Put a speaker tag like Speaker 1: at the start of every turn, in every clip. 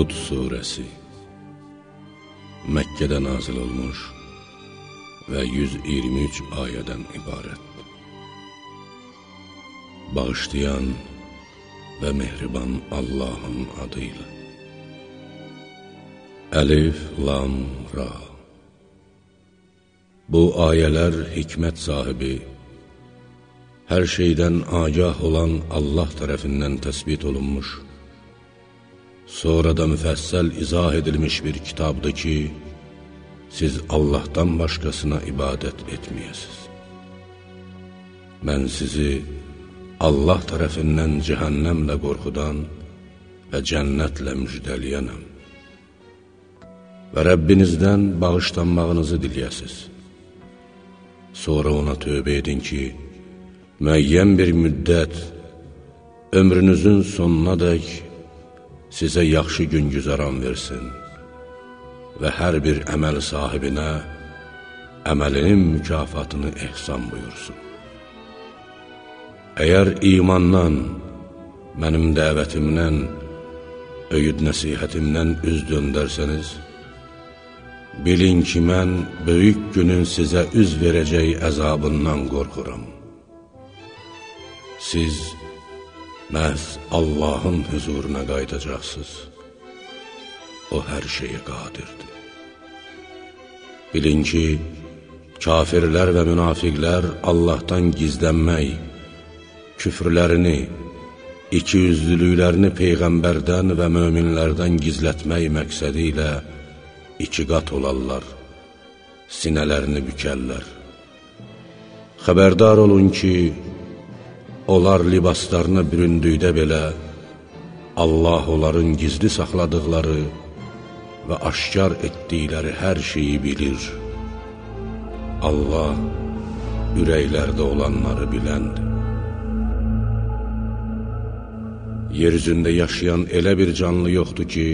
Speaker 1: Hud surəsi Məkkədə nazil olmuş və 123 ayədən ibarət. Bağışlayan və mehriban Allahın adıyla. Əlif, Lam, Ra Bu ayələr hikmət sahibi, hər şeydən agah olan Allah tərəfindən təsbit olunmuş, Sonra da müfəssəl izah edilmiş bir kitabdır ki, siz Allahdan başqasına ibadət etməyəsiz. Mən sizi Allah tərəfindən cəhənnəmlə qorxudan və cənnətlə müjdəliyənəm. Və Rəbbinizdən bağışlanmağınızı diliyəsiz. Sonra ona tövbə edin ki, müəyyən bir müddət ömrünüzün sonuna dək sizə yaxşı gün güzaran versin və hər bir əməl sahibinə əməlinin mükafatını ehsan buyursun. Əgər imandan, mənim dəvətimdən, öyüd nəsihətimdən üz döndərsəniz, bilin ki, mən böyük günün sizə üz verəcək əzabından qorxuram. Siz, məhz Allahın hüzuruna qayıdacaqsınız. O hər şeyə qadirdir. Bilin ki, kafirlər və münafiqlər Allahdan gizlənmək, küfrlərini, ikiyüzlülüklərini Peyğəmbərdən və möminlərdən gizlətmək məqsədi ilə iki qat olarlar, sinələrini bükərlər. Xəbərdar olun ki, Onlar libaslarına büründükdə belə, Allah onların gizli saxladıqları və aşkar etdikləri hər şeyi bilir. Allah ürəklərdə olanları biləndir. Yeryüzündə yaşayan elə bir canlı yoxdur ki,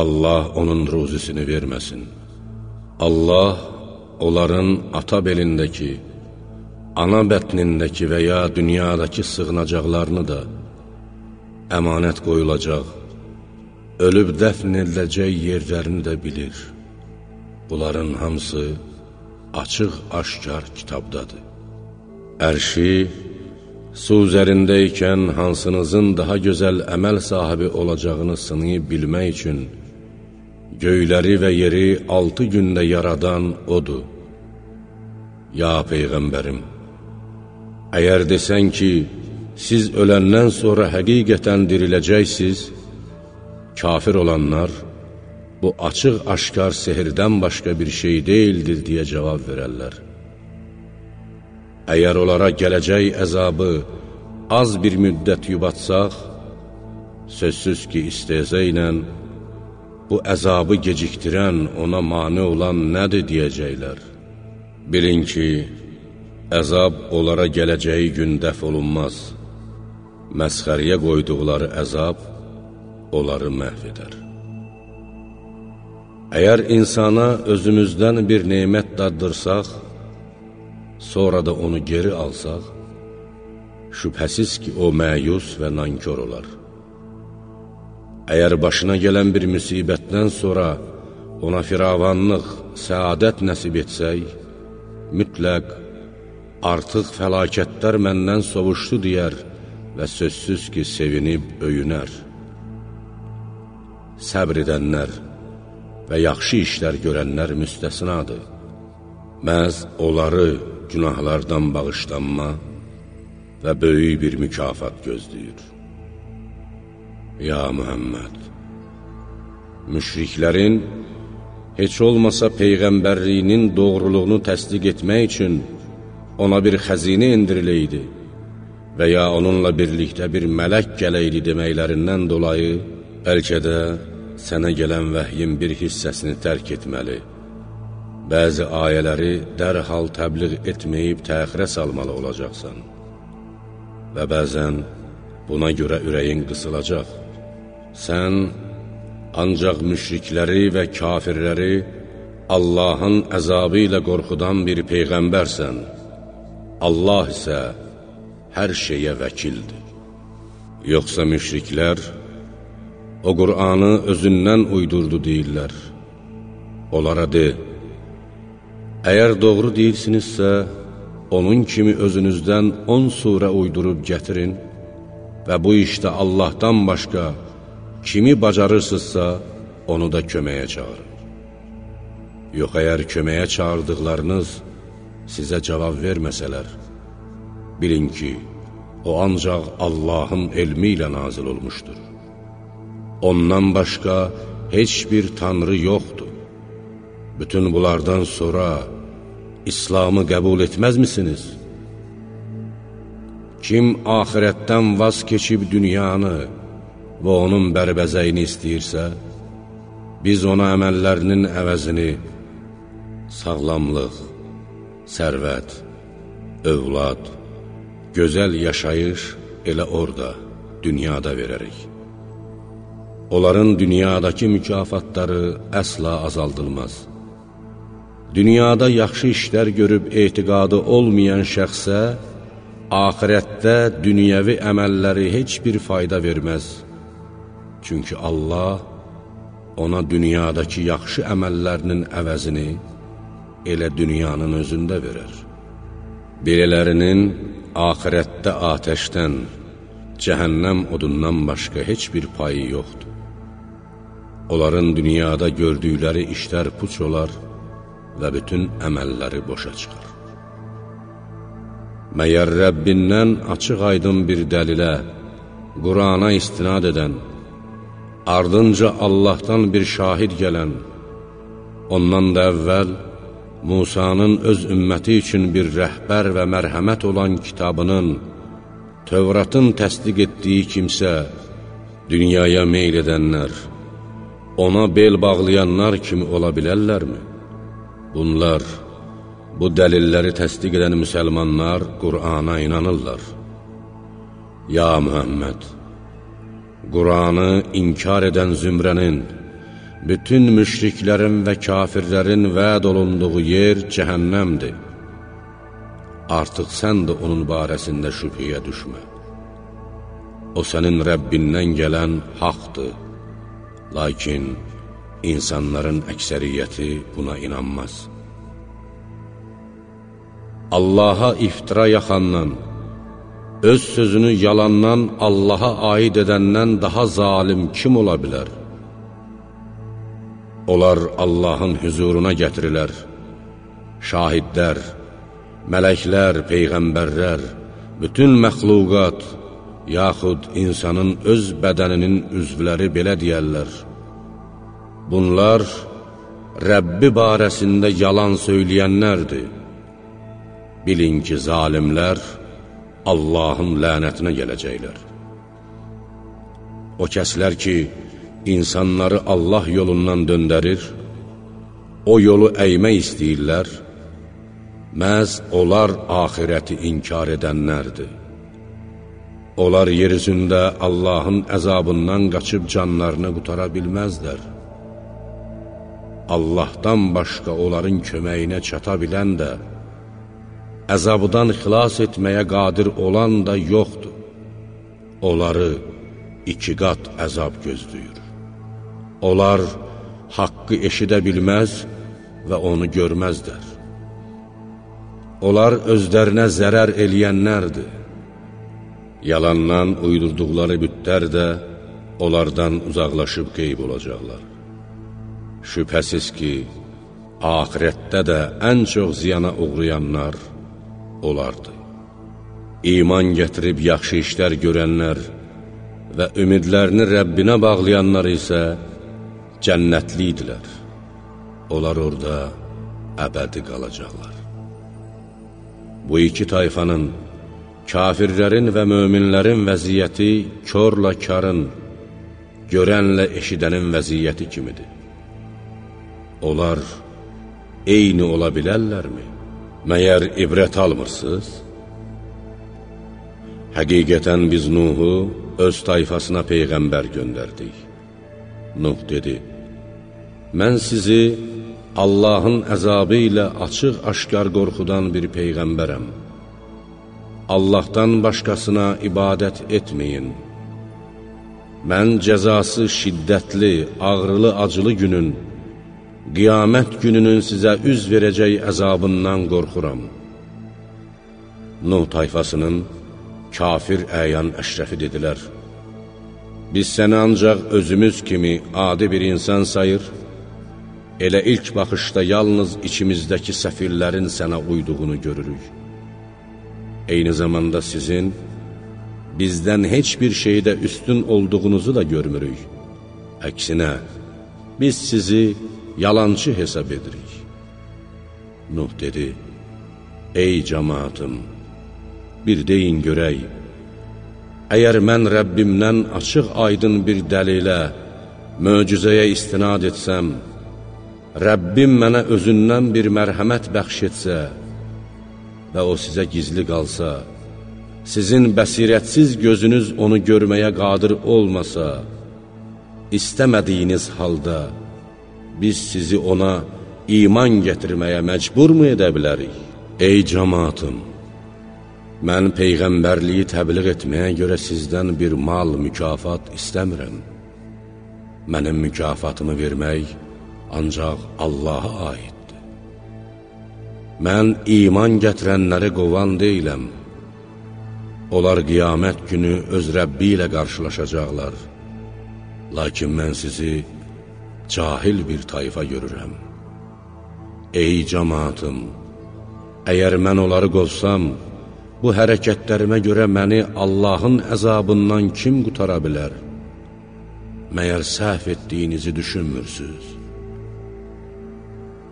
Speaker 1: Allah onun ruzisini verməsin. Allah onların ata belindəki, ana bətnindəki və ya dünyadakı sığınacaqlarını da əmanət qoyulacaq, ölüb dəfn ediləcək yerlərini də bilir. Bunların hamısı açıq-aşkar kitabdadır. Ərşi, su üzərindəykən hansınızın daha gözəl əməl sahibi olacağını sınıyıb bilmək üçün, göyləri və yeri altı gündə yaradan odur. Ya Peyğəmbərim! Əgər desən ki, siz öləndən sonra həqiqətən diriləcəksiniz, kafir olanlar, bu açıq-aşkar sehirdən başqa bir şey deyildir deyə cavab verərlər. Əgər onlara gələcək əzabı az bir müddət yubatsaq, sözsüz ki, istezə ilə bu əzabı gecikdirən, ona mane olan nədir deyəcəklər. Bilin ki, Əzab onlara gələcəyi gün dəf olunmaz. Məsxəriyə qoyduqları əzab onları məhv edər. Əgər insana özümüzdən bir neymət daddırsaq, sonra da onu geri alsaq, şübhəsiz ki, o məyus və nankör olar. Əgər başına gələn bir müsibətdən sonra ona firavanlıq, səadət nəsib etsək, mütləq artıq fəlakətlər məndən sovuşdu deyər və sözsüz ki, sevinib öyünər. Səbr edənlər və yaxşı işlər görənlər müstəsnadır. Məz onları günahlardan bağışlanma və böyük bir mükafat gözləyir. Ya Mühəmməd, müşriklərin heç olmasa Peyğəmbərliyinin doğruluğunu təsdiq etmək üçün ona bir xəzinə indiriləydi və ya onunla birlikdə bir mələk gələydi deməklərindən dolayı, bəlkə də sənə gələn vəhyin bir hissəsini tərk etməli, bəzi ayələri dərhal təbliğ etməyib təxirə salmalı olacaqsan və bəzən buna görə ürəyin qısılacaq. Sən ancaq müşrikləri və kafirləri Allahın əzabı ilə qorxudan bir Peyğəmbərsən. Allah isə hər şeyə vəkildir. Yoxsa müşriklər o Qur'anı özündən uydurdu deyirlər. Onlara de, əgər doğru deyirsinizsə, onun kimi özünüzdən 10 surə uydurub gətirin və bu işdə Allahdan başqa kimi bacarırsınızsa, onu da köməyə çağırın. Yox, əgər köməyə çağırdıqlarınız sizə cavab verməsələr, bilin ki, o ancaq Allahın elmi ilə nazil olmuşdur. Ondan başqa heç bir tanrı yoxdur. Bütün bunlardan sonra İslamı qəbul etməzmisiniz? Kim ahirətdən vaz keçib dünyanı və onun bərbəzəyini istəyirsə, biz ona əməllərinin əvəzini sağlamlıq, sərvət, övlad, gözəl yaşayış elə orada, dünyada verərik. Onların dünyadakı mükafatları əsla azaldılmaz. Dünyada yaxşı işlər görüb etiqadı olmayan şəxsə, ahirətdə dünyəvi əməlləri heç bir fayda verməz. Çünki Allah ona dünyadakı yaxşı əməllərinin əvəzini elə dünyanın özündə verər. Belələrinin ahirətdə atəşdən, cəhənnəm odundan başqa heç bir payı yoxdur. Onların dünyada gördükləri işlər puç olar və bütün əməlləri boşa çıxar. Məyər Rəbbindən açıq aydın bir dəlilə, Qurana istinad edən, ardınca Allahdan bir şahid gələn, ondan da əvvəl Musanın öz ümməti üçün bir rəhbər və mərhəmət olan kitabının, Tövratın təsdiq etdiyi kimsə, dünyaya meyl edənlər, ona bel bağlayanlar kimi ola bilərlərmi? Bunlar, bu dəlilləri təsdiq edən müsəlmanlar Qur'ana inanırlar. Ya Mühəmməd, Qur'anı inkar edən zümrənin, bütün müşriklərin və kafirlərin vəd olunduğu yer cəhənnəmdir. Artıq sən də onun barəsində şübhəyə düşmə. O sənin Rəbbindən gələn haqdır, lakin insanların əksəriyyəti buna inanmaz. Allaha iftira yaxandan, öz sözünü yalandan Allaha aid edəndən daha zalim kim ola bilər? Onlar Allahın hüzuruna gətirilər. Şahidlər, mələklər, peyğəmbərlər, bütün məxluqat, yaxud insanın öz bədəninin üzvləri belə deyərlər. Bunlar Rəbbi barəsində yalan söyləyənlərdir. Bilin ki, zalimlər Allahın lənətinə gələcəklər. O kəslər ki, insanları Allah yolundan döndərir, o yolu əymək istəyirlər, məhz onlar ahirəti inkar edənlərdir. Onlar yer üzündə Allahın əzabından qaçıb canlarını qutara bilməzlər. Allahdan başqa onların köməyinə çata bilən də, əzabdan xilas etməyə qadir olan da yoxdur. Onları iki qat əzab gözləyir. Onlar haqqı eşidə bilməz və onu görməzlər. Onlar özlərinə zərər eləyənlərdir. Yalandan uydurduqları bütlər də onlardan uzaqlaşıb qeyb olacaqlar. Şübhəsiz ki, ahirətdə də ən çox ziyana uğrayanlar olardı. İman gətirib yaxşı işlər görənlər və ümidlərini Rəbbinə bağlayanlar isə cənnətli idilər. Onlar orada əbədi qalacaqlar. Bu iki tayfanın, kafirlərin və möminlərin vəziyyəti körlə karın, görənlə eşidənin vəziyyəti kimidir. Onlar eyni ola bilərlərmi? Məyər ibrət almırsınız? Həqiqətən biz Nuhu öz tayfasına Peyğəmbər göndərdik. Nuh dedi, mən sizi Allahın əzabı ilə açıq-aşkar qorxudan bir Peyğəmbərəm. Allahdan başqasına ibadət etməyin. mən cəzası şiddətli, ağrılı, acılı günün, qiyamət gününün sizə üz verəcək əzabından qorxuram. Nuh tayfasının kafir əyan əşrəfi dedilər, Biz səni ancaq özümüz kimi adi bir insan sayır, elə ilk baxışda yalnız içimizdəki səfirlərin sənə uyduğunu görürük. Eyni zamanda sizin bizdən heç bir şeydə üstün olduğunuzu da görmürük. Əksinə, biz sizi yalancı hesab edirik. Nuh dedi, Ey cəmaatım, bir deyin görək, əgər mən Rəbbimdən açıq aydın bir dəlilə, möcüzəyə istinad etsəm, Rəbbim mənə özündən bir mərhəmət bəxş etsə və o sizə gizli qalsa, sizin bəsirətsiz gözünüz onu görməyə qadir olmasa, istəmədiyiniz halda biz sizi ona iman gətirməyə məcburmu edə bilərik? Ey cəmatım! Mən Peyğəmbərliyi təbliğ etməyə görə sizdən bir mal, mükafat istəmirəm. Mənim mükafatımı vermək ancaq Allaha aiddir. Mən iman gətirənləri qovan deyiləm. Onlar qiyamət günü öz Rəbbi ilə qarşılaşacaqlar. Lakin mən sizi cahil bir tayfa görürəm. Ey cəmatım, əgər mən onları qovsam, bu hərəkətlərimə görə məni Allahın əzabından kim qutara bilər? Məyər səhv etdiyinizi düşünmürsünüz?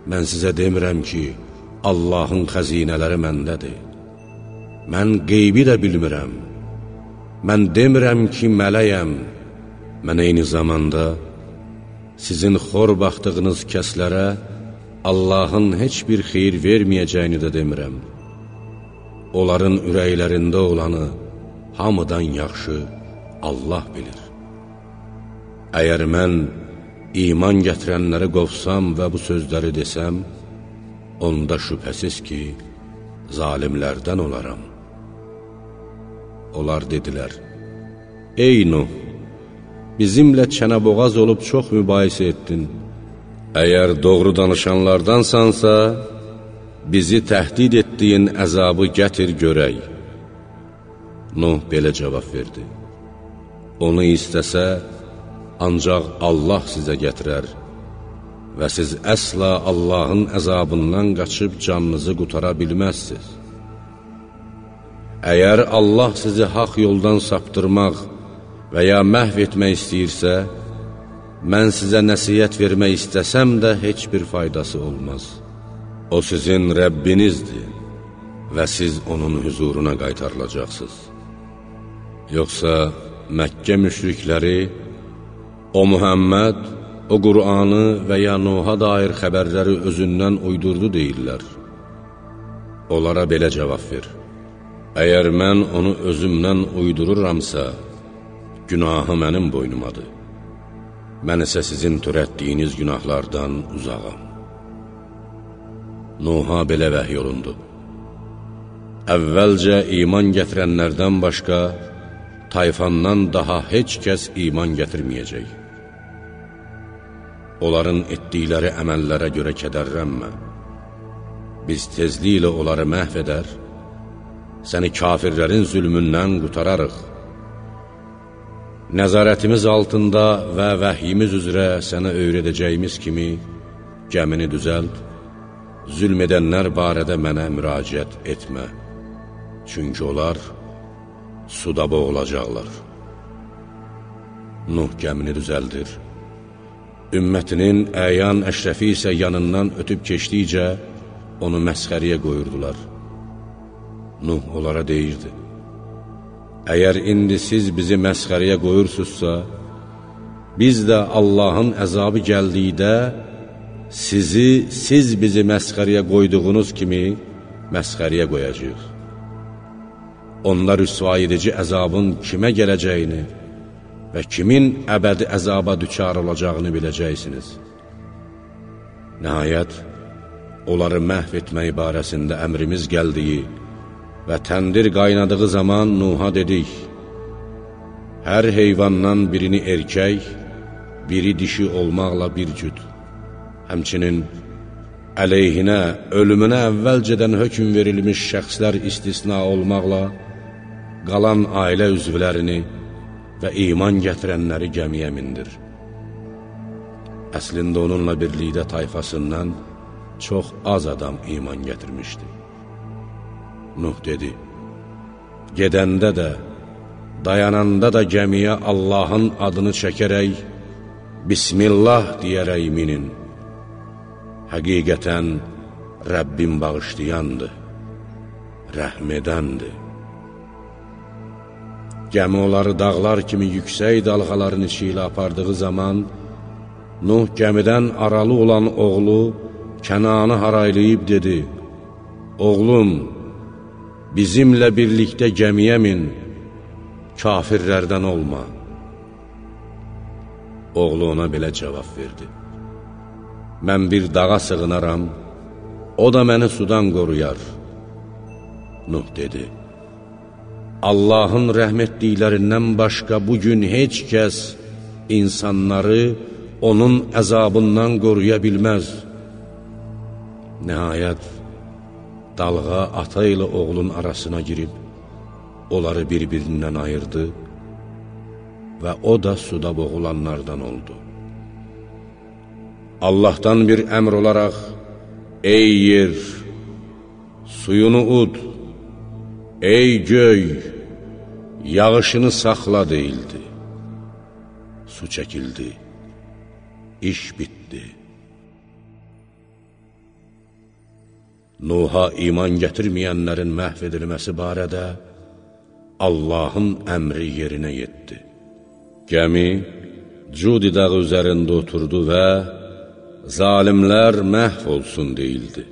Speaker 1: Mən sizə demirəm ki, Allahın xəzinələri məndədir. Mən qeybi də bilmirəm. Mən demirəm ki, mələyəm. Mən eyni zamanda sizin xor baxdığınız kəslərə Allahın heç bir xeyir verməyəcəyini də demirəm. Onların ürəklərində olanı hamıdan yaxşı Allah bilir. Əgər mən iman gətirənləri qovsam və bu sözləri desəm, onda şübhəsiz ki, zalimlərdən olaram. Onlar dedilər, Ey Nuh, bizimlə çənəboğaz olub çox mübahisə etdin. Əgər doğru danışanlardansansa, bizi təhdid etdiyin əzabı gətir görək. Nuh belə cavab verdi. Onu istəsə, ancaq Allah sizə gətirər və siz əsla Allahın əzabından qaçıb canınızı qutara bilməzsiniz. Əgər Allah sizi haq yoldan saptırmaq və ya məhv etmək istəyirsə, mən sizə nəsiyyət vermək istəsəm də heç bir faydası olmaz. O sizin Rəbbinizdir və siz onun hüzuruna qaytarılacaqsınız. Yoxsa Məkkə müşrikləri, o Muhammed, o Qur'anı və ya Nuha dair xəbərləri özündən uydurdu deyirlər. Onlara belə cavab ver. Əgər mən onu özümdən uydururamsa, günahı mənim boynumadır. Mən isə sizin törətdiyiniz günahlardan uzağam. Nuha belə vəhy olundu. Əvvəlcə iman gətirənlərdən başqa, tayfandan daha heç kəs iman gətirməyəcək. Onların etdikləri əməllərə görə kədərrənmə. Biz tezliklə onları məhv edər, səni kafirlərin zülmündən qutararıq. Nəzarətimiz altında və vəhyimiz üzrə sənə öyrədəcəyimiz kimi gəmini düzəld, zülm edənlər barədə mənə müraciət etmə, çünki onlar suda boğulacaqlar. Nuh gəmini düzəldir, ümmətinin əyan əşrəfi isə yanından ötüb keçdikcə onu məsxəriyə qoyurdular. Nuh onlara deyirdi, Əgər indi siz bizi məsxəriyə qoyursunuzsa, biz də Allahın əzabı gəldikdə sizi, siz bizi məsxəriyə qoyduğunuz kimi məsxəriyə qoyacaq. Onlar rüsva edici əzabın kimə gələcəyini və kimin əbədi əzaba düçar olacağını biləcəksiniz. Nəhayət, onları məhv etmək barəsində əmrimiz gəldiyi və təndir qaynadığı zaman Nuha dedik, hər heyvandan birini erkək, biri dişi olmaqla bir cüd. Həmçinin, əleyhinə, ölümünə əvvəlcədən hökum verilmiş şəxslər istisna olmaqla, qalan ailə üzvlərini və iman gətirənləri gəmiyə mindir. Əslində onunla birlikdə tayfasından çox az adam iman gətirmişdi. Nuh dedi, gedəndə də, dayananda da gəmiyə Allahın adını çəkərək, Bismillah deyərək minin. Həqiqətən Rəbbim bağışlayandır, rəhm edəndir. Gəmi onları dağlar kimi yüksək dalğaların içi ilə apardığı zaman, Nuh gəmidən aralı olan oğlu Kənanı haraylayıb dedi, Oğlum, bizimlə birlikdə gəmiyə min, kafirlərdən olma. Oğlu ona belə cavab verdi. Mən bir dağa sığınaram, o da məni sudan qoruyar. Nuh dedi, Allahın rəhm etdiklərindən başqa bugün heç kəs insanları onun əzabından qoruya bilməz. Nəhayət, dalğa ata ilə oğlun arasına girib, onları bir-birindən ayırdı və o da suda boğulanlardan oldu. Allahdan bir əmr olaraq, Ey yer, suyunu ud, ey göy, yağışını saxla deyildi. Su çəkildi, iş bitdi. Nuha iman gətirməyənlərin məhv edilməsi barədə Allahın əmri yerinə yetdi. Gəmi Cudi dağı üzərində oturdu və zalimlər məhv olsun deyildi.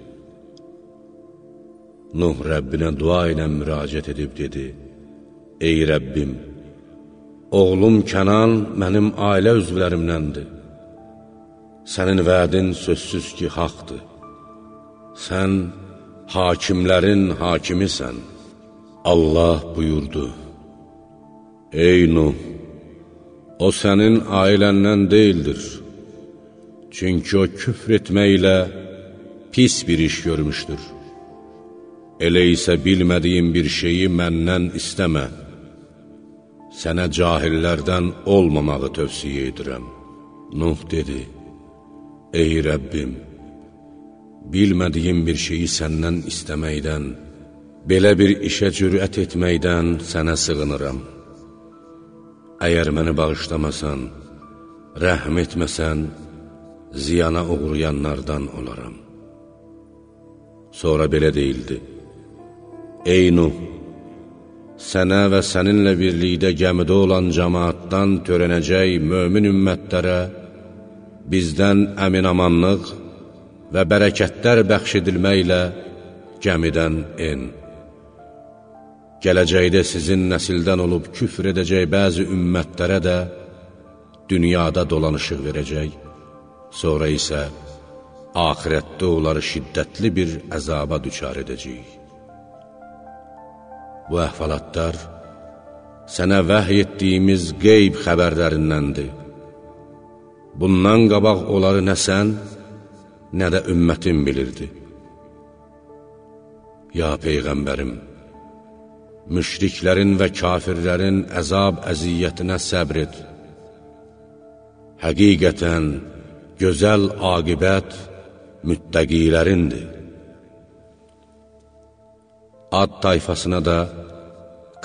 Speaker 1: Nuh Rəbbinə dua ilə müraciət edib dedi, Ey Rəbbim, oğlum Kənan mənim ailə üzvlərimdəndir. Sənin vədin sözsüz ki, haqdır. Sən hakimlərin hakimisən. Allah buyurdu, Ey Nuh, o sənin ailəndən deyildir. Çünki o küfr etməklə pis bir iş görmüşdür. Elə isə bilmədiyin bir şeyi məndən istəmə sənə cahillərdən olmamağı tövsiyə edirəm. Nuh dedi, Ey Rəbbim, bilmədiyim bir şeyi səndən istəməkdən, belə bir işə cürət etməkdən sənə sığınıram. Əgər məni bağışlamasan, rəhm etməsən, ziyana uğrayanlardan olaram. Sonra belə deyildi, Ey Nuh, sənə və səninlə birlikdə gəmidə olan cəmaatdan törənəcək mömin ümmətlərə bizdən əminamanlıq və bərəkətlər bəxş edilməklə gəmidən en. Gələcəkdə sizin nəsildən olub küfr edəcək bəzi ümmətlərə də dünyada dolanışıq verəcək, sonra isə ahirətdə onları şiddətli bir əzaba düçar edəcəyik. Bu əhvalatlar sənə vəhy etdiyimiz qeyb xəbərlərindəndir. Bundan qabaq onları nə sən, nə də ümmətin bilirdi. Ya Peyğəmbərim, müşriklərin və kafirlərin əzab əziyyətinə səbr et. Həqiqətən, gözəl aqibət müttəqilərindir. Ad tayfasına da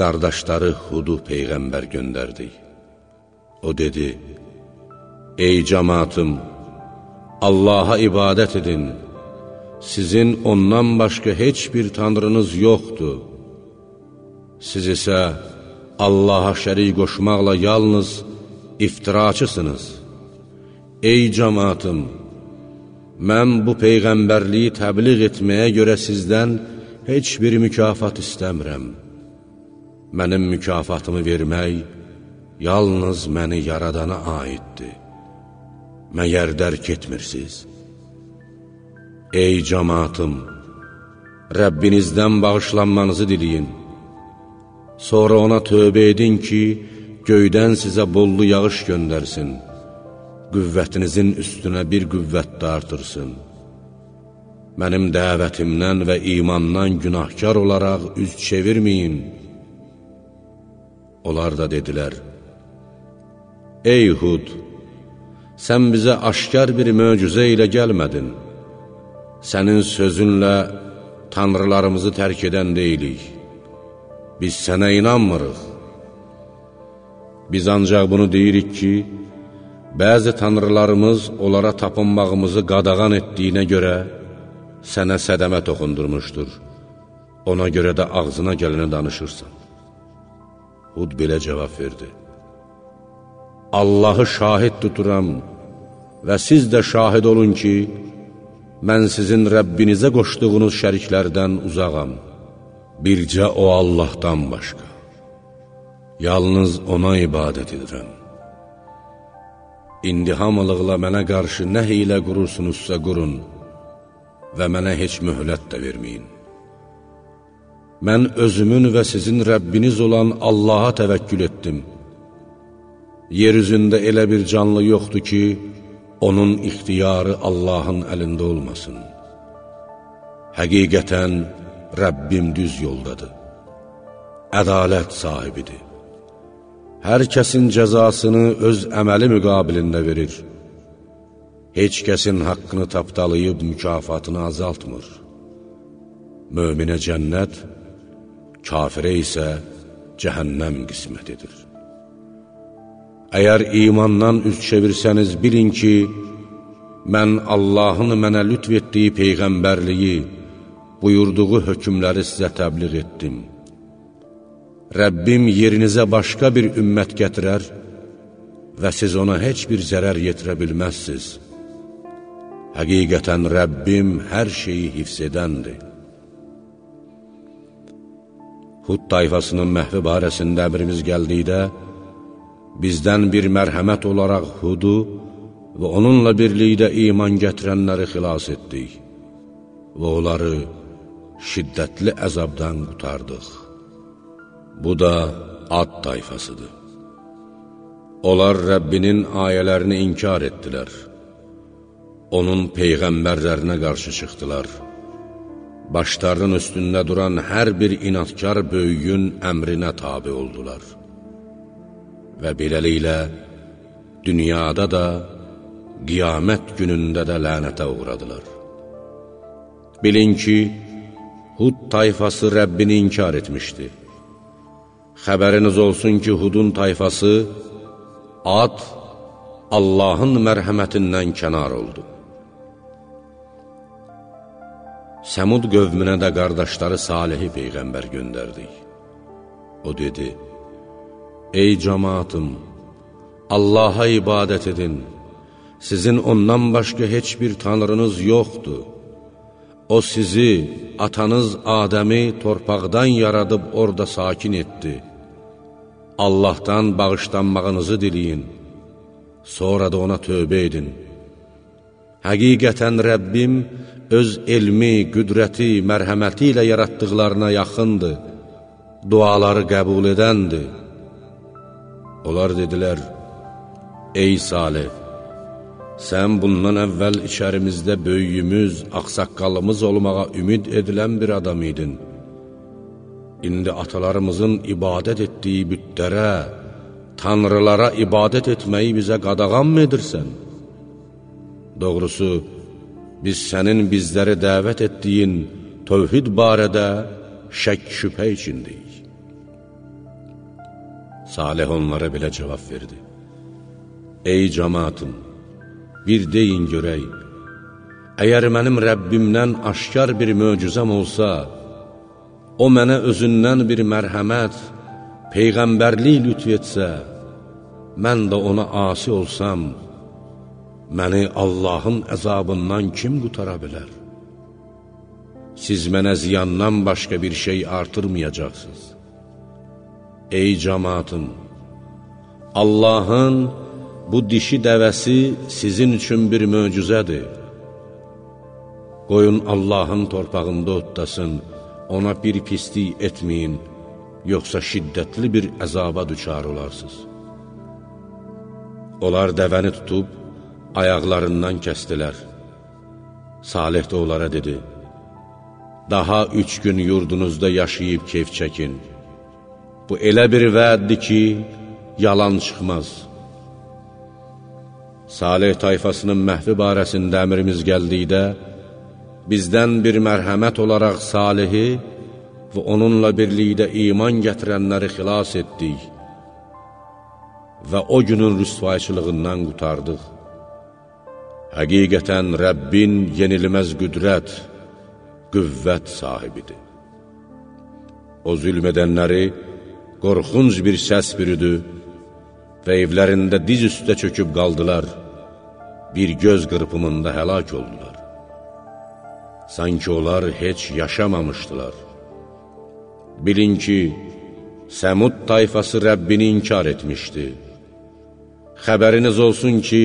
Speaker 1: qardaşları Hudu Peyğəmbər göndərdik. O dedi, Ey cəmatım, Allaha ibadət edin, sizin ondan başqa heç bir tanrınız yoxdur. Siz isə Allaha şərik qoşmaqla yalnız iftiraçısınız. Ey cəmatım, mən bu Peyğəmbərliyi təbliğ etməyə görə sizdən heç bir mükafat istəmirəm. Mənim mükafatımı vermək yalnız məni yaradana aiddir. Məyər dərk etmirsiniz? Ey cəmatım, Rəbbinizdən bağışlanmanızı diliyin. Sonra ona tövbə edin ki, göydən sizə bollu yağış göndərsin, qüvvətinizin üstünə bir qüvvət də artırsın. Mənim dəvətimdən və imandan günahkar olaraq üz çevirməyin. Onlar da dedilər, Ey Hud, sən bizə aşkar bir möcüzə ilə gəlmədin. Sənin sözünlə tanrılarımızı tərk edən deyilik. Biz sənə inanmırıq. Biz ancaq bunu deyirik ki, bəzi tanrılarımız onlara tapınmağımızı qadağan etdiyinə görə sənə sədəmə toxundurmuşdur. Ona görə də ağzına gələni danışırsan. Hud belə cavab verdi. Allahı şahid tuturam və siz də şahid olun ki, mən sizin Rəbbinizə qoşduğunuz şəriklərdən uzağam. Bircə o Allahdan başqa. Yalnız ona ibadət edirəm. İndi hamılıqla mənə qarşı nə hiylə qurursunuzsa qurun və mənə heç möhlət də verməyin. Mən özümün və sizin Rəbbiniz olan Allaha təvəkkül etdim. Yer üzündə elə bir canlı yoxdur ki, onun ixtiyarı Allahın əlində olmasın. Həqiqətən Rəbbim düz yoldadır, ədalət sahibidir. Hər kəsin cəzasını öz əməli müqabilində verir. Heç kəsin haqqını tapdalayıb mükafatını azaltmır. Möminə cənnət, kafirə isə cəhənnəm qismət edir. Əgər imandan üz çevirsəniz, bilin ki, mən Allahın mənə lütf etdiyi Peyğəmbərliyi, buyurduğu hökmləri sizə təbliğ etdim. Rəbbim yerinizə başqa bir ümmət gətirər və siz ona heç bir zərər yetirə bilməzsiz. Həqiqətən Rəbbim hər şeyi hifz edəndir. Hud tayfasının məhvi barəsində əmrimiz gəldikdə, bizdən bir mərhəmət olaraq Hudu və onunla birlikdə iman gətirənləri xilas etdik və onları şiddətli əzabdan qutardıq. Bu da Ad tayfasıdır. Onlar Rəbbinin ayələrini inkar etdilər. Onun peyğəmbərlərinə qarşı çıxdılar. Başlarının üstündə duran hər bir inatkar böyüyün əmrinə tabi oldular. Və beləliklə, dünyada da, qiyamət günündə də lənətə uğradılar. Bilin ki, Hud tayfası Rəbbini inkar etmişdi. Xəbəriniz olsun ki, Hudun tayfası Ad Allahın mərhəmətindən kənar oldu. Səmud qövmünə də qardaşları Salihi Peyğəmbər göndərdik. O dedi, Ey cəmaatım, Allaha ibadət edin, sizin ondan başqa heç bir tanrınız yoxdur. O sizi, atanız Adəmi torpaqdan yaradıb orada sakin etdi. Allahdan bağışlanmağınızı diliyin, sonra da ona tövbə edin. Həqiqətən Rəbbim öz elmi, qüdrəti, mərhəməti ilə yaratdıqlarına yaxındır, duaları qəbul edəndir. Onlar dedilər, Ey Salih! Sən bundan əvvəl içərimizdə böyüyümüz, axsaqqalımız olmağa ümid edilən bir adam idin. İndi atalarımızın ibadət etdiyi bütlərə, tanrılara ibadət etməyi bizə qadağan mı edirsən? Doğrusu, biz sənin bizləri dəvət etdiyin tövhid barədə şək şübhə içindik. Salih onlara belə cavab verdi. Ey cəmatım! bir deyin görək, əgər mənim Rəbbimdən aşkar bir möcüzəm olsa, o mənə özündən bir mərhəmət, peyğəmbərlik lütf etsə, mən də ona asi olsam, məni Allahın əzabından kim qutara bilər? Siz mənə ziyandan başqa bir şey artırmayacaqsınız. Ey cəmatım, Allahın bu dişi dəvəsi sizin üçün bir möcüzədir. Qoyun Allahın torpağında otlasın, ona bir pislik etməyin, yoxsa şiddətli bir əzaba düçar olarsınız. Onlar dəvəni tutub, ayaqlarından kəstilər. Salih də onlara dedi, Daha üç gün yurdunuzda yaşayıb keyf çəkin. Bu elə bir vəddir ki, yalan çıxmaz. Salih tayfasının məhvi barəsində əmrimiz gəldikdə, bizdən bir mərhəmət olaraq Salihi və onunla birlikdə iman gətirənləri xilas etdik və o günün rüsvayçılığından qutardıq. Həqiqətən Rəbbin yenilməz qüdrət, qüvvət sahibidir. O zülm edənləri qorxunc bir səs bürüdü və evlərində diz üstə çöküb qaldılar, bir göz qırpımında həlak oldular. Sanki onlar heç yaşamamışdılar. Bilin ki, Səmud tayfası Rəbbini inkar etmişdi. Xəbəriniz olsun ki,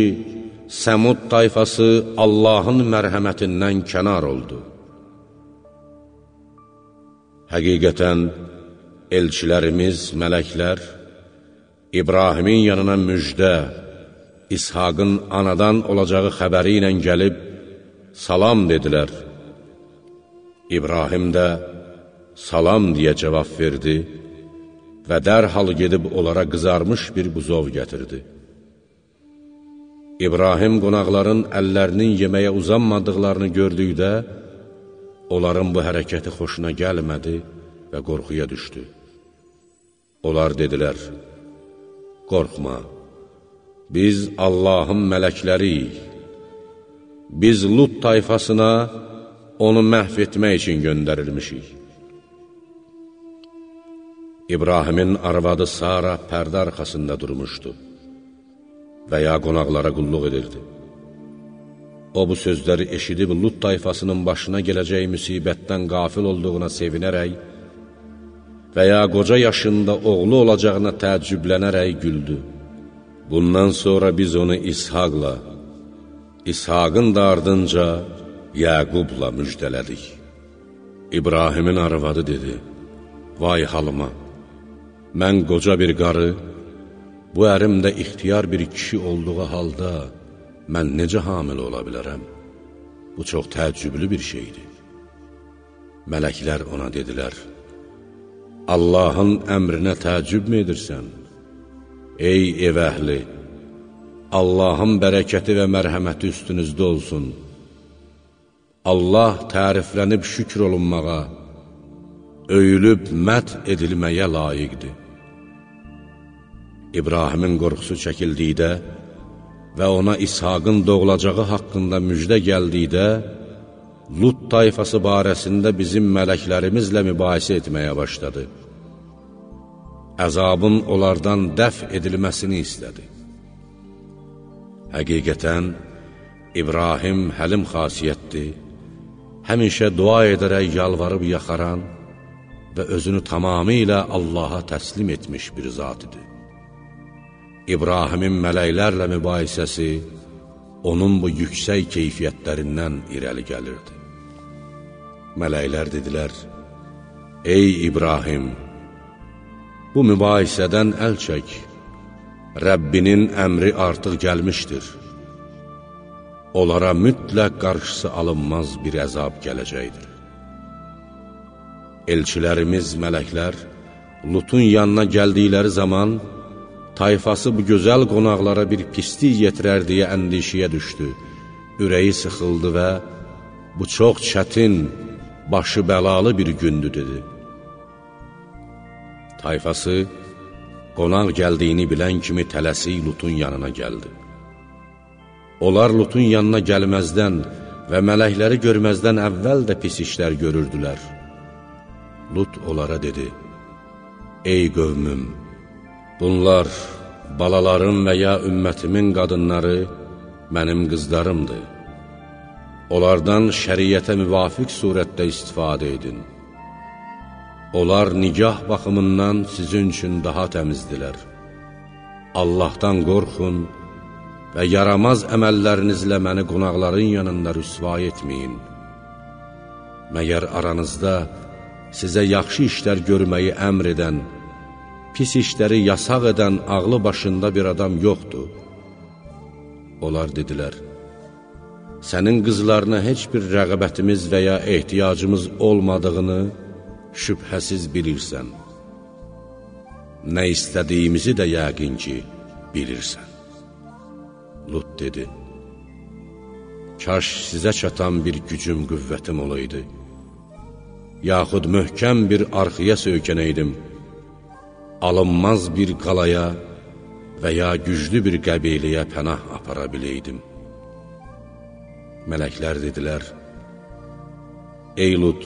Speaker 1: Səmud tayfası Allahın mərhəmətindən kənar oldu. Həqiqətən, elçilərimiz, mələklər, İbrahimin yanına müjdə, İshaqın anadan olacağı xəbəri ilə gəlib, salam dedilər. İbrahim də salam deyə cavab verdi və dərhal gedib onlara qızarmış bir buzov gətirdi. İbrahim qonaqların əllərinin yeməyə uzanmadıqlarını gördükdə, onların bu hərəkəti xoşuna gəlmədi və qorxuya düşdü. Onlar dedilər, qorxma, biz Allahın mələkləriyik. Biz Lut tayfasına onu məhv etmək üçün göndərilmişik. İbrahimin arvadı Sara pərdə arxasında durmuşdu və ya qonaqlara qulluq edirdi. O bu sözləri eşidib Lut tayfasının başına gələcək müsibətdən qafil olduğuna sevinərək və ya qoca yaşında oğlu olacağına təəccüblənərək güldü. Bundan sonra biz onu İshaqla, İshaqın da ardınca Yəqubla müjdələdik. İbrahimin arvadı dedi, Vay halıma, mən qoca bir qarı, bu ərimdə ixtiyar bir kişi olduğu halda mən necə hamilə ola bilərəm? Bu çox təəccüblü bir şeydir. Mələklər ona dedilər, Allahın əmrinə təəccübmü edirsən? Ey ev əhli, Allahın bərəkəti və mərhəməti üstünüzdə olsun. Allah təriflənib şükr olunmağa, öyülüb mət edilməyə layiqdir. İbrahimin qorxusu çəkildikdə və ona İshaqın doğulacağı haqqında müjdə gəldikdə, Lut tayfası barəsində bizim mələklərimizlə mübahisə etməyə başladı. Əzabın onlardan dəf edilməsini istədi. Həqiqətən, İbrahim həlim xasiyyətdir, həmişə dua edərək yalvarıb yaxaran və özünü tamamilə Allaha təslim etmiş bir zat idi. İbrahimin mələklərlə mübahisəsi onun bu yüksək keyfiyyətlərindən irəli gəlirdi. Mələklər dedilər, Ey İbrahim, bu mübahisədən əl çək, Rəbbinin əmri artıq gəlmişdir. Onlara mütləq qarşısı alınmaz bir əzab gələcəkdir. Elçilərimiz, mələklər, Lutun yanına gəldikləri zaman, tayfası bu gözəl qonaqlara bir pislik yetirər deyə əndişiyə düşdü. Ürəyi sıxıldı və bu çox çətin, başı bəlalı bir gündür, dedi. Tayfası, qonaq gəldiyini bilən kimi tələsik Lutun yanına gəldi. Onlar Lutun yanına gəlməzdən və mələkləri görməzdən əvvəl də pis işlər görürdülər. Lut onlara dedi, Ey qövmüm, bunlar balalarım və ya ümmətimin qadınları mənim qızlarımdır. Onlardan şəriyyətə müvafiq surətdə istifadə edin. Onlar nigah baxımından sizin üçün daha təmizdilər. Allahdan qorxun və yaramaz əməllərinizlə məni qonaqların yanında rüsvay etməyin. Məgər aranızda sizə yaxşı işlər görməyi əmr edən, pis işləri yasaq edən ağlı başında bir adam yoxdur. onlar dedilər, Sənin qızlarına heç bir rəqabətimiz və ya ehtiyacımız olmadığını şübhəsiz bilirsən. Nə istədiyimizi də yəqin ki, bilirsən. Lut dedi, Kaş sizə çatan bir gücüm, qüvvətim olaydı, yaxud möhkəm bir arxıya söykənəydim, alınmaz bir qalaya və ya güclü bir qəbiləyə pənah apara biləydim. Mələklər dedilər, Ey Lut,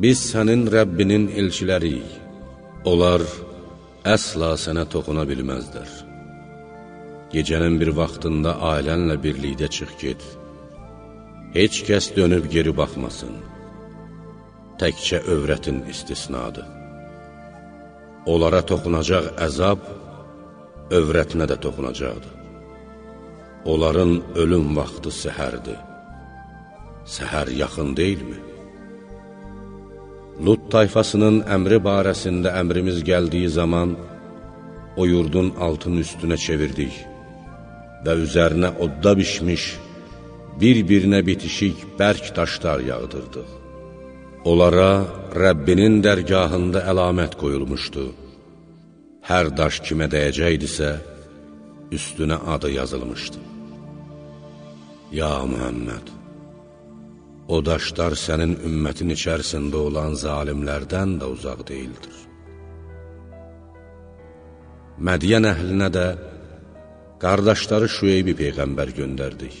Speaker 1: biz sənin Rəbbinin elçiləriyik, onlar əsla sənə toxuna bilməzlər. Gecənin bir vaxtında ailənlə birlikdə çıx get, heç kəs dönüb geri baxmasın, təkcə övrətin istisnadır. Onlara toxunacaq əzab, övrətinə də toxunacaqdır. Onların ölüm vaxtı səhərdir. Səhər yaxın deyilmi? Lut tayfasının əmri barəsində əmrimiz gəldiyi zaman o yurdun altın üstünə çevirdik və üzərinə odda bişmiş, bir-birinə bitişik bərk daşlar yağdırdıq. Onlara Rəbbinin dərgahında əlamət qoyulmuşdu. Hər daş kimə dəyəcəkdisə, üstünə adı yazılmışdı. Ya Muhammed, o daşlar sənin ümmətin içərisində olan zalimlərdən də uzaq deyildir. Mədiyən əhlinə də qardaşları Şüeybi Peyğəmbər göndərdik.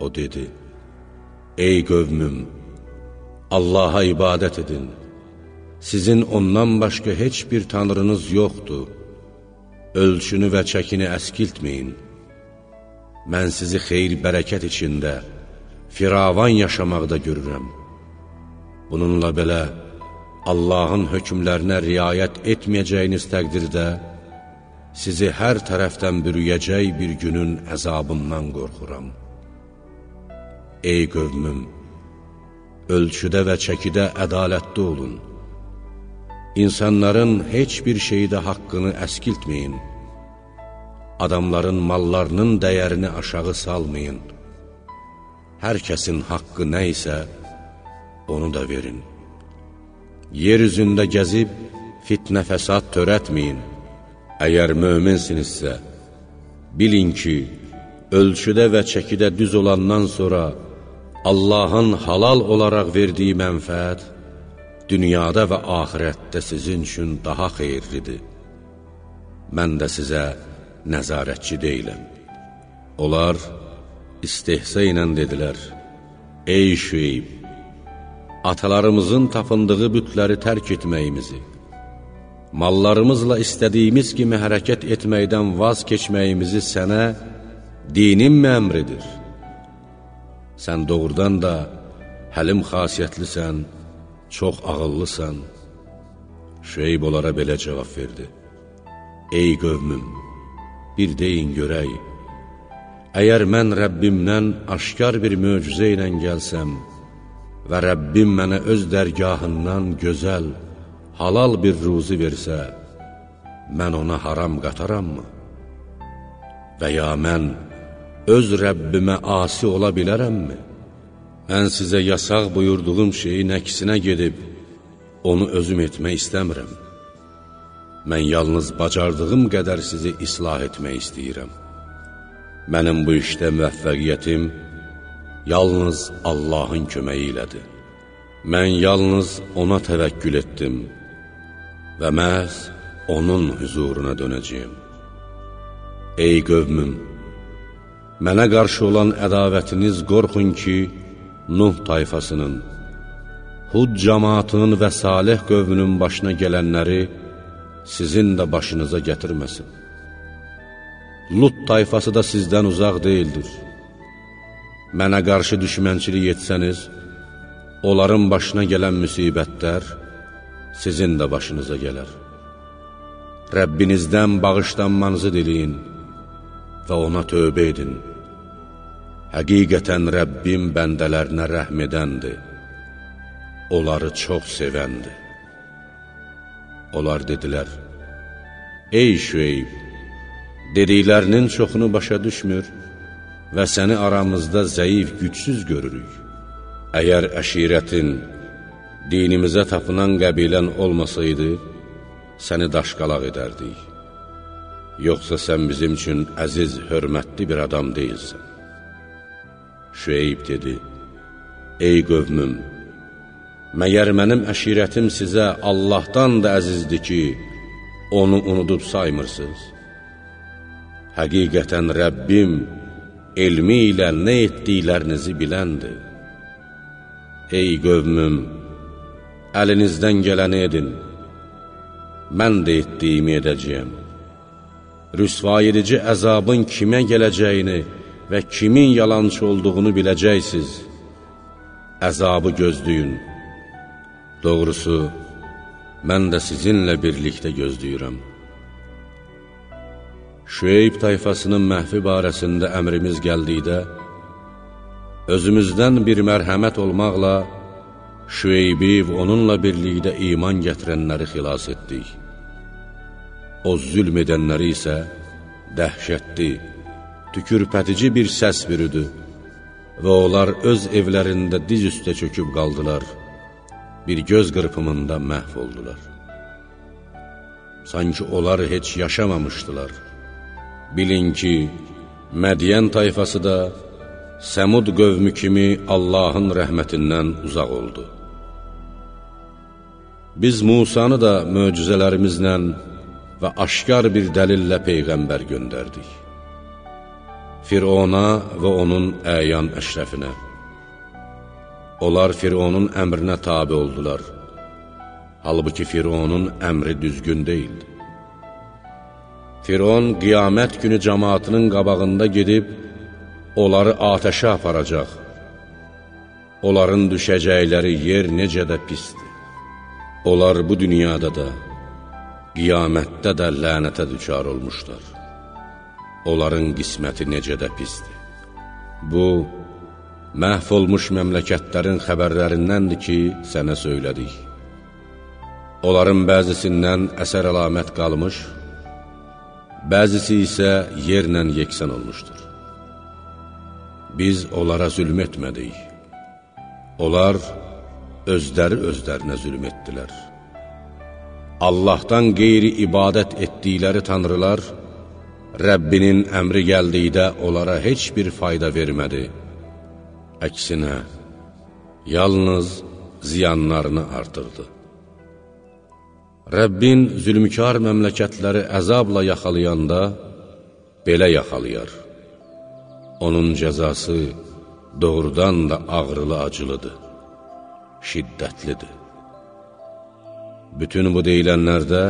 Speaker 1: O dedi, Ey qövmüm, Allaha ibadət edin, sizin ondan başqa heç bir tanrınız yoxdur, ölçünü və çəkini əskiltməyin. Mən sizi xeyir bərəkət içində, firavan yaşamaqda görürəm. Bununla belə, Allahın hökmlərinə riayət etməyəcəyiniz təqdirdə, sizi hər tərəfdən bürüyəcək bir günün əzabından qorxuram. Ey qövmüm, ölçüdə və çəkidə ədalətli olun. İnsanların heç bir şeydə haqqını əskiltməyin. Adamların mallarının dəyərini aşağı salmayın. Hər kəsin haqqı nə isə, onu da verin. Yer üzündə gəzib, fitnə fəsad törətməyin. Əgər möminsinizsə, bilin ki, ölçüdə və çəkidə düz olandan sonra Allahın halal olaraq verdiyi mənfəət dünyada və axirətdə sizin üçün daha xeyirlidir. Mən də sizə nəzarətçi deyiləm. Onlar istehsə ilə dedilər, Ey Şüeyb, atalarımızın tapındığı bütləri tərk etməyimizi, mallarımızla istədiyimiz kimi hərəkət etməkdən vaz keçməyimizi sənə dinin mi əmridir? Sən doğrudan da həlim xasiyyətlisən, çox ağıllısan. Şeyb onlara belə cavab verdi. Ey qövmüm, bir deyin görək, əgər mən Rəbbimdən aşkar bir möcüzə ilə gəlsəm və Rəbbim mənə öz dərgahından gözəl, halal bir ruzi versə, mən ona haram qatarammı? Və ya mən öz Rəbbimə asi ola bilərəmmi? Mən sizə yasaq buyurduğum şeyin əksinə gedib, onu özüm etmək istəmirəm. Mən yalnız bacardığım qədər sizi islah etmək istəyirəm. Mənim bu işdə müvəffəqiyyətim yalnız Allahın köməyi ilədir. Mən yalnız ona təvəkkül etdim və məhz onun hüzuruna dönəcəyim. Ey qövmüm! Mənə qarşı olan ədavətiniz qorxun ki, Nuh tayfasının, Hud cəmatının və Salih qövünün başına gələnləri sizin də başınıza gətirməsin. Lut tayfası da sizdən uzaq deyildir. Mənə qarşı düşmənçilik etsəniz, onların başına gələn müsibətlər sizin də başınıza gələr. Rəbbinizdən bağışlanmanızı diləyin və ona tövbə edin. Həqiqətən Rəbbim bəndələrinə rəhm edəndir, onları çox sevəndir. Onlar dedilər, Ey Şüeyb, dediklərinin çoxunu başa düşmür və səni aramızda zəif, gücsüz görürük. Əgər əşirətin, dinimizə tapınan qəbilən olmasaydı, səni daşqalaq edərdik. Yoxsa sən bizim üçün əziz, hörmətli bir adam deyilsən. Şüeyb dedi, Ey qövmüm, məyər mənim əşirətim sizə Allahdan da əzizdir ki, onu unudub saymırsınız? Həqiqətən Rəbbim elmi ilə nə etdiklərinizi biləndir. Ey qövmüm, əlinizdən gələni edin, mən də etdiyimi edəcəyəm. Rüsvayedici əzabın kimə gələcəyini və kimin yalancı olduğunu biləcəksiniz. Əzabı gözləyin. Doğrusu, mən də sizinlə birlikdə gözləyirəm. Şüeyb tayfasının məhvi barəsində əmrimiz gəldikdə, özümüzdən bir mərhəmət olmaqla Şüeybi onunla birlikdə iman gətirənləri xilas etdik. O zülm edənləri isə dəhşətli, tükürpətici bir səs bürüdü və onlar öz evlərində diz üstə çöküb qaldılar, bir göz qırpımında məhv oldular. Sanki onlar heç yaşamamışdılar. Bilin ki, Mədiyən tayfası da Səmud qövmü kimi Allahın rəhmətindən uzaq oldu. Biz Musanı da möcüzələrimizlə və aşkar bir dəlillə Peyğəmbər göndərdik. Firona və onun əyan əşrəfinə. Onlar Fironun əmrinə tabi oldular. Halbuki Fironun əmri düzgün deyildi. Firon qiyamət günü cəmaatının qabağında gedib, onları atəşə aparacaq. Onların düşəcəkləri yer necə də pisdir. Onlar bu dünyada da, qiyamətdə də lənətə düçar olmuşlar. Onların qisməti necə də pisdir. Bu, məhv olmuş məmləkətlərin xəbərlərindəndir ki, sənə söylədik. Onların bəzisindən əsər əlamət qalmış, bəzisi isə yerlə yeksən olmuşdur. Biz onlara zülm etmədik. Onlar özləri özlərinə zülm etdilər. Allahdan qeyri ibadət etdikləri tanrılar, Rəbbinin əmri gəldikdə onlara heç bir fayda vermədi. Əksinə, yalnız ziyanlarını artırdı. Rəbbin zülmkar məmləkətləri əzabla yaxalayanda, belə yaxalayar. Onun cəzası doğrudan da ağrılı-acılıdır, şiddətlidir. Bütün bu deyilənlərdə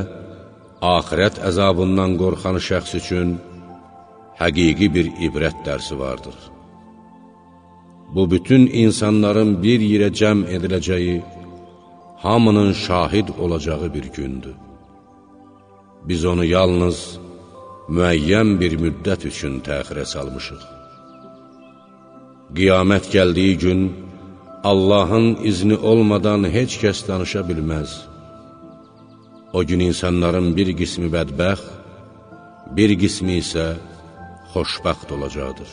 Speaker 1: axirət əzabından qorxan şəxs üçün həqiqi bir ibrət dərsi vardır. Bu bütün insanların bir yerə cəm ediləcəyi, hamının şahid olacağı bir gündür. Biz onu yalnız müəyyən bir müddət üçün təxirə salmışıq. Qiyamət gəldiyi gün, Allahın izni olmadan heç kəs danışa bilməz. O gün insanların bir qismi bədbəxt, bir qismi isə xoşbəxt olacaqdır.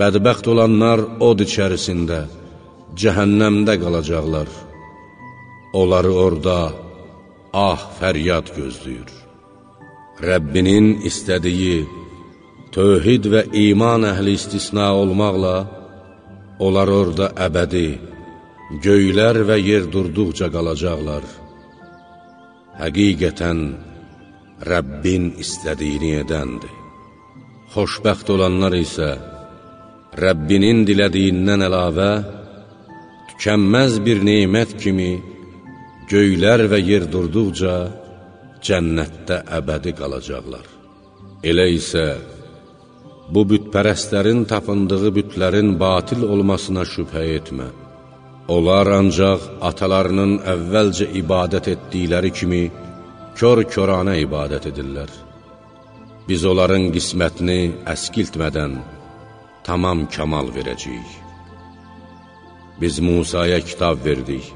Speaker 1: Bədbəxt olanlar od içərisində, cəhənnəmdə qalacaqlar. Onları orada ah, fəryad gözləyir. Rəbbinin istədiyi, tövhid və iman əhli istisna olmaqla, onlar orada əbədi, göylər və yer durduqca qalacaqlar. Həqiqətən Rəbbin istədiyini edəndir. Xoşbəxt olanlar isə Rəbbinin dilədiyindən əlavə tükənməz bir neymət kimi göylər və yer durduqca cənnətdə əbədi qalacaqlar. Elə isə bu bütpərəstlərin tapındığı bütlərin batil olmasına şübhə etmə. Onlar ancaq atalarının əvvəlcə ibadət etdikləri kimi kör-körana ibadət edirlər. Biz onların qismətini əskiltmədən tamam kamal verəcəyik. Biz Musaya kitab verdik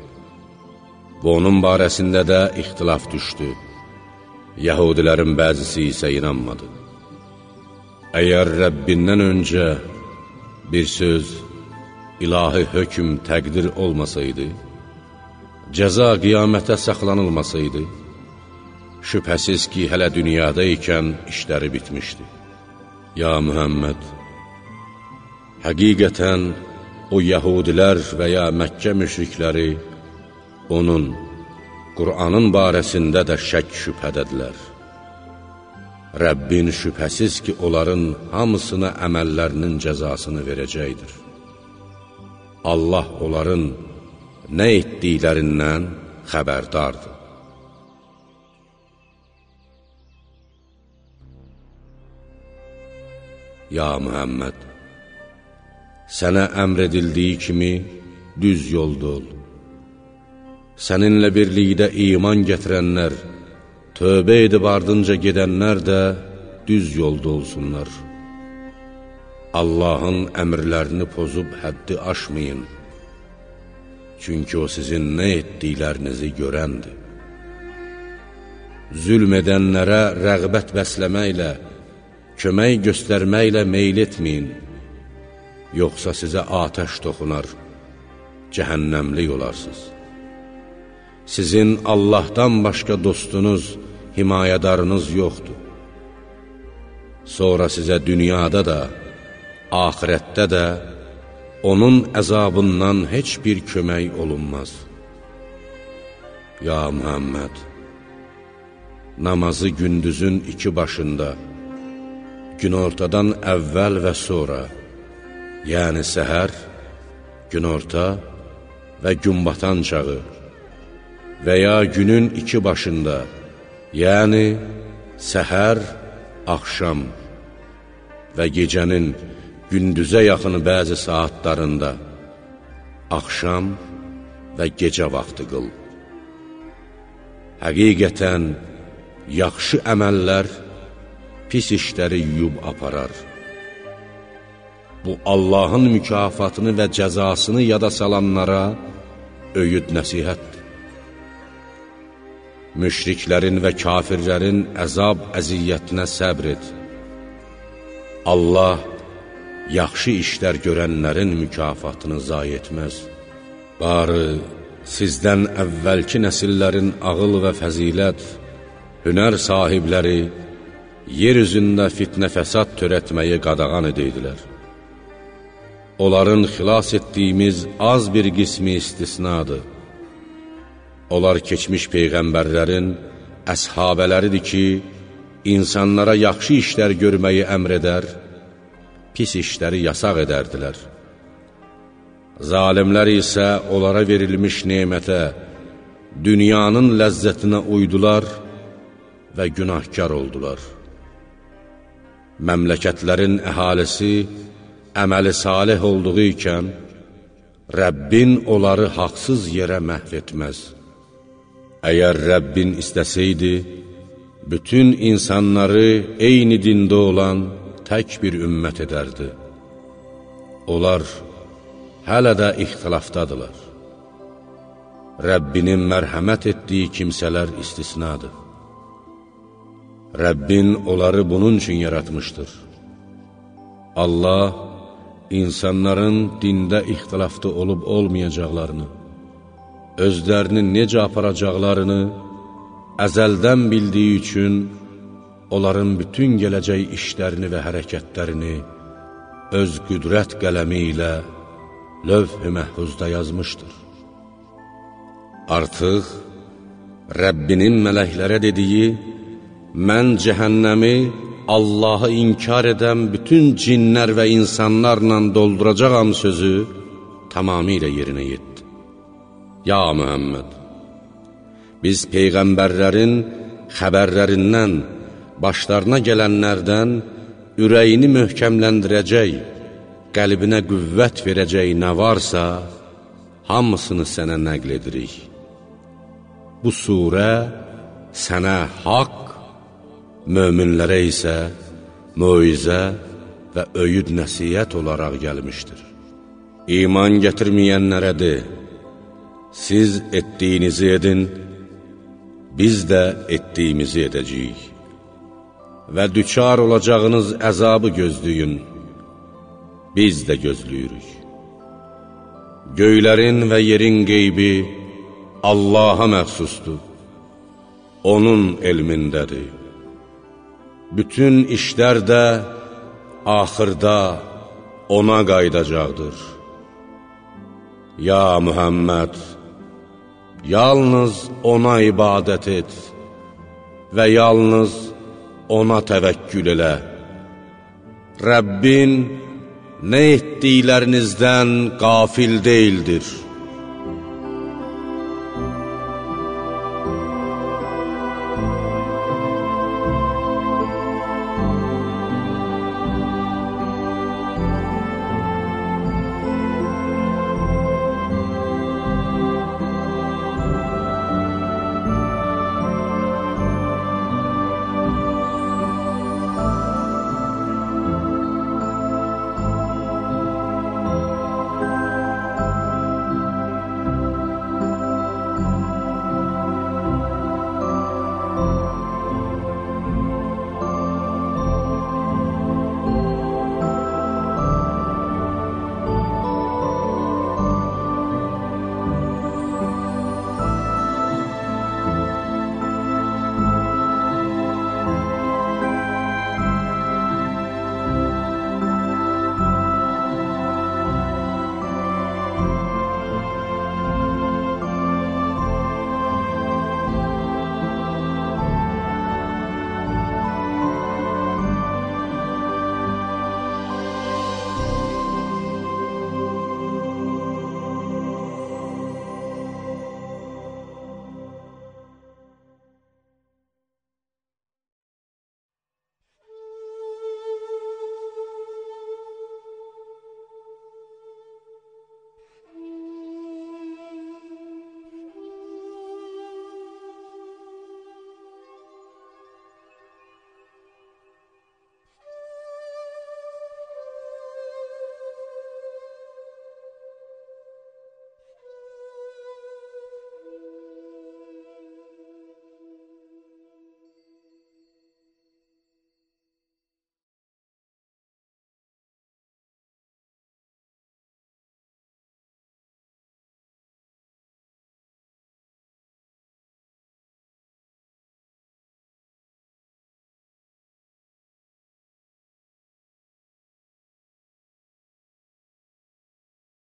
Speaker 1: və onun barəsində də ixtilaf düşdü. Yəhudilərin bəzisi isə inanmadı. Əgər Rəbbindən öncə bir söz, ilahi hökm təqdir olmasaydı, cəza qiyamətə saxlanılmasaydı, şübhəsiz ki, hələ dünyada ikən işləri bitmişdi. Ya Mühəmməd, həqiqətən o yəhudilər və ya Məkkə müşrikləri onun, Qur'anın barəsində də şək şübhədədilər. Rəbbin şübhəsiz ki, onların hamısına əməllərinin cəzasını verəcəkdir. Allah onların nə etdiklərindən xəbərdardır. Ya Mühəmməd, sənə əmr edildiyi kimi düz yolda ol səninlə birlikdə iman gətirənlər, tövbə edib ardınca gedənlər də düz yolda olsunlar. Allahın əmrlərini pozub həddi aşmayın, çünki o sizin nə etdiklərinizi görəndir. Zülm edənlərə rəğbət bəsləməklə, kömək göstərməklə meyl etməyin, yoxsa sizə atəş toxunar, cəhənnəmlik olarsınız. Sizin Allahdan başqa dostunuz, himayədarınız yoxdur. Sonra sizə dünyada da, ahirətdə də onun əzabından heç bir kömək olunmaz. Ya Muhammed, namazı gündüzün iki başında, günortadan əvvəl və sonra, yəni səhər, günorta və günbatan çağı, və ya günün iki başında, yəni səhər, axşam və gecənin gündüzə yaxın bəzi saatlarında, axşam və gecə vaxtı qıl. Həqiqətən, yaxşı əməllər pis işləri yuyub aparar. Bu, Allahın mükafatını və cəzasını yada salanlara öyüd nəsihətdir müşriklərin və kafirlərin əzab əziyyətinə səbr et. Allah yaxşı işlər görənlərin mükafatını zay etməz. Barı sizdən əvvəlki nəsillərin ağıl və fəzilət, hünər sahibləri yer üzündə fitnə fəsad törətməyi qadağan edeydilər. Onların xilas etdiyimiz az bir qismi istisnadır. Onlar keçmiş peyğəmbərlərin əshabələridir ki, insanlara yaxşı işlər görməyi əmr edər, pis işləri yasaq edərdilər. Zalimlər isə onlara verilmiş nemətə, dünyanın ləzzətinə uydular və günahkar oldular. Məmləkətlərin əhalisi əməli salih olduğu ikən, Rəbbin onları haqsız yerə məhv etməz. Əgər Rəbbin istəsəydi, bütün insanları eyni dində olan tək bir ümmət edərdi. Onlar hələ də ixtilafdadılar. Rəbbinin mərhəmət etdiyi kimsələr istisnadır. Rəbbin onları bunun üçün yaratmışdır. Allah insanların dində ixtilafda olub olmayacaqlarını, özlərini necə aparacaqlarını əzəldən bildiyi üçün onların bütün gələcək işlərini və hərəkətlərini öz qüdrət qələmi ilə lövh-i məhvuzda yazmışdır. Artıq Rəbbinin mələklərə dediyi, mən cəhənnəmi Allahı inkar edən bütün cinlər və insanlarla dolduracaqam sözü tamamilə yerinə yetdi. Ya Mühəmməd, biz Peyğəmbərlərin xəbərlərindən, başlarına gələnlərdən ürəyini möhkəmləndirəcək, qəlbinə qüvvət verəcək nə varsa, hamısını sənə nəql edirik. Bu surə sənə haqq, möminlərə isə möizə və öyüd nəsiyyət olaraq gəlmişdir. İman gətirməyənlərə de, siz etdiyinizi edin, biz də etdiyimizi edəcəyik. Və düçar olacağınız əzabı gözləyin, biz də gözləyirik. Göylərin və yerin qeybi Allaha məxsusdur, Onun elmindədir. Bütün işlər də axırda ona qaydacaqdır. Ya Mühəmməd, yalnız ona ibadət et və yalnız ona təvəkkül elə. Rəbbin nə etdiklərinizdən qafil deyildir.